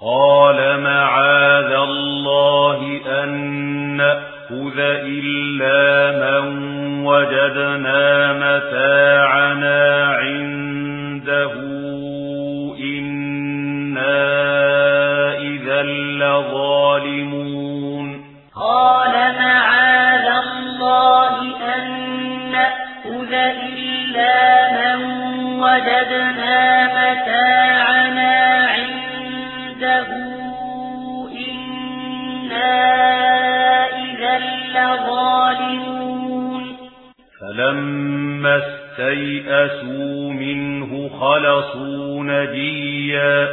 قال معاذ الله أن نأخذ إلا من وجدنا متاعنا عنده إنا إذا لظالمون. قال معاذ الله أن نأخذ إلا من وجدنا متاعنا فلما استيئسوا منه خلصوا نجيا.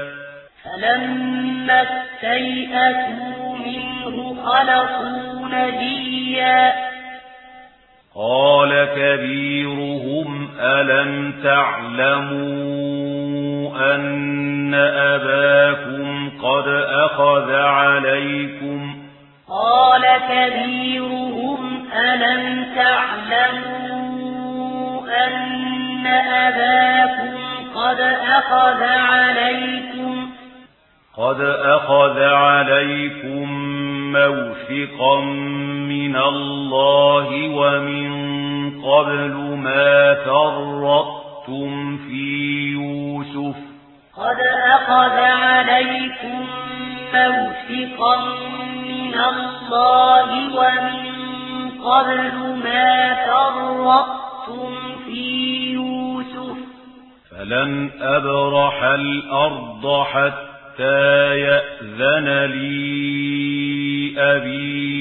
فلما اسْتَيْأَسُوا منه خلصوا نجيا. قال كبيرهم ألم تعلموا أن أباكم قد أخذ عليكم؟ قال كبيرهم ألم تعلموا أن أباكم قد أخذ عليكم قد أخذ عليكم موثقا من الله ومن قبل ما فرطتم في يوسف قد أخذ عليكم موثقا من الله ومن قبل ما فرطتم أَشْرَكْتُمْ فِي يُوسُفَ فَلَنْ أَبْرَحَ الْأَرْضَ حَتَّى يَأْذَنَ لِي أَبِي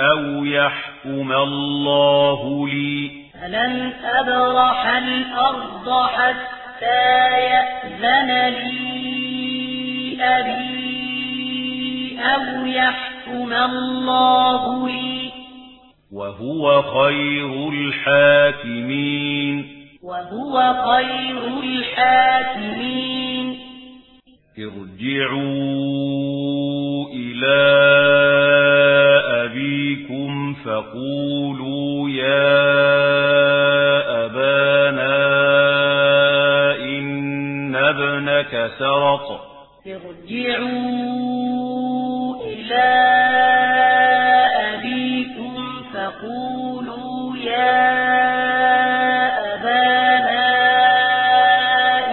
أَوْ يَحْكُمَ اللَّهُ لِي فَلَنْ أَبْرَحَ الْأَرْضَ حَتَّى يَأْذَنَ لِي أَبِي أَوْ يَحْكُمَ اللَّهُ لِي وهو خير الحاكمين. وهو خير الحاكمين. ارجعوا إلى أبيكم فقولوا يا أبانا إن ابنك سرق. ارجعوا إلى فقولوا يا أبانا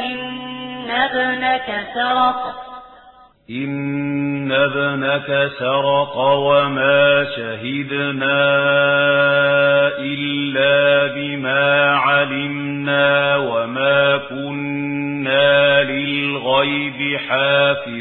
إن ابنك سرق إن ابنك سرق وما شهدنا إلا بما علمنا وما كنا للغيب حَافِظِينَ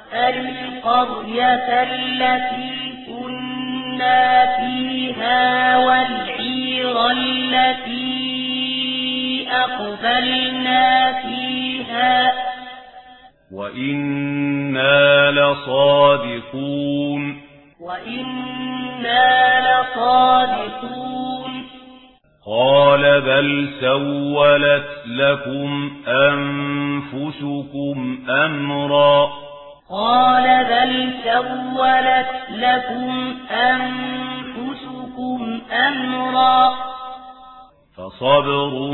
القرية التي كنا فيها والحير التي أقبلنا فيها. وإنا لصادقون وإنا لصادقون. قال بل سولت لكم أنفسكم أمرا قال بل سولت لكم أنفسكم أمرا. فصبر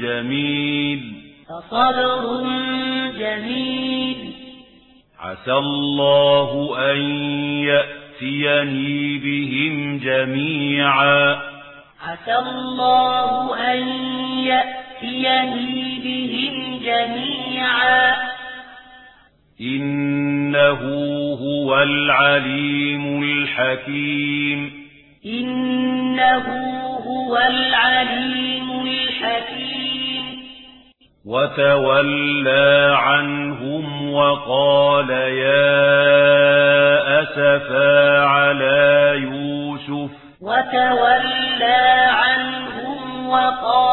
جميل. فصبر جميل. عسى الله أن يأتيني بهم جميعا. عسى الله أن يأتيني بهم جميعا. إن إنه هو العليم الحكيم إنه هو العليم الحكيم وتولى عنهم وقال يا أسفا على يوسف وتولى عنهم وقال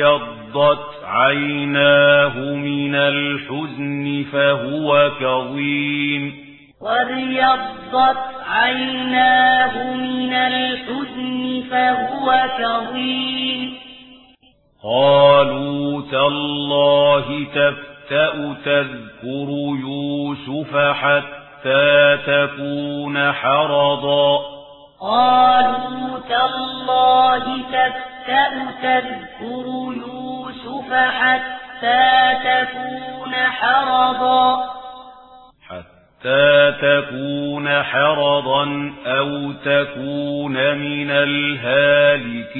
بيضت عيناه من الحزن فهو كظيم. وأبيضت عيناه من الحزن فهو كظيم. قالوا تالله تفتأ تذكر يوسف حتى تكون حرضا. قالوا تالله تفتأ تذكروا يوسف حتى تكون حرضا. حتى تكون حرضا أو تكون من الهالكين.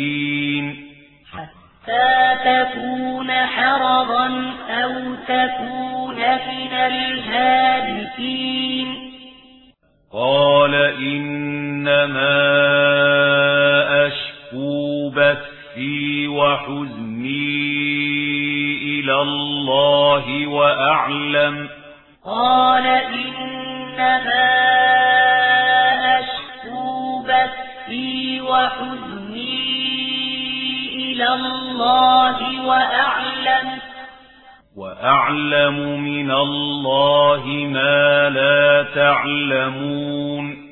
حتى تكون حرضا أو تكون من الهالكين. قال إنما همي وحزني إلى الله وأعلم. قال إنما أشكو بثي وحزني إلى الله وأعلم. وأعلم من الله ما لا تعلمون.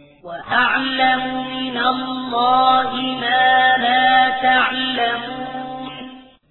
تَعْلَمُ من الله ما لا تَعْلَمُ